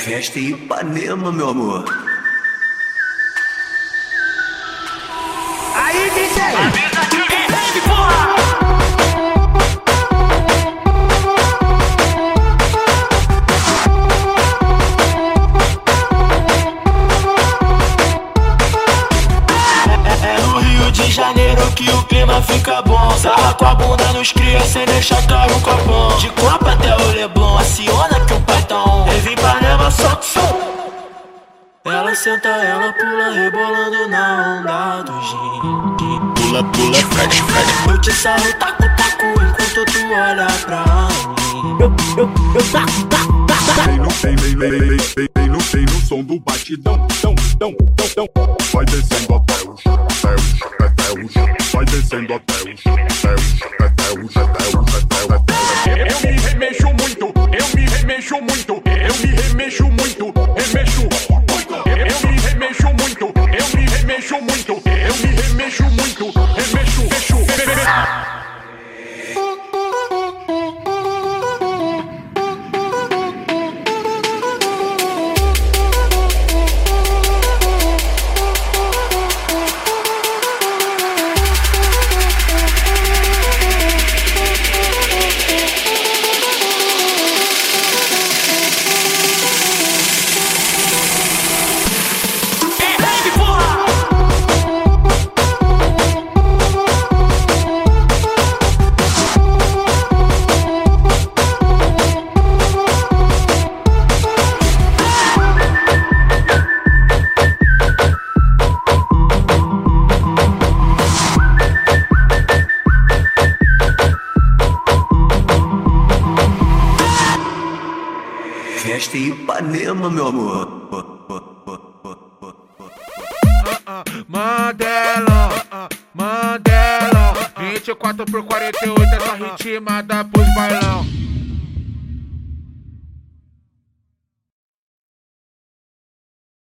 Festa em Ipanema, meu amor. Aí, DJ! Avisa que vem, porra! É no Rio de Janeiro que o clima fica bom. Sarra com a bunda nos cria sem deixar cair um copão. De copa até o Leblon, aciona senta, ela pula, rebolando na onda do gin. Pula, pula, fred, fred. Eu te sarro, taco, taco, enquanto tu olha pra mim. Eu, eu, eu taco, taco, taco. Vem no, vem, vem, vem, vem, vem, vem no, vem no som do batidão, tão, tão, tão, tão. Vai descendo até o chão, até o chão, até o chão. Vai descendo até o chão, até o chão, até o chão, até o chão, até o chão. Eu me remexo muito, eu me remexo muito, Festa em Ipanema, meu amor. Mandela, Mandela 24 por 48 essa ritmada pros bailão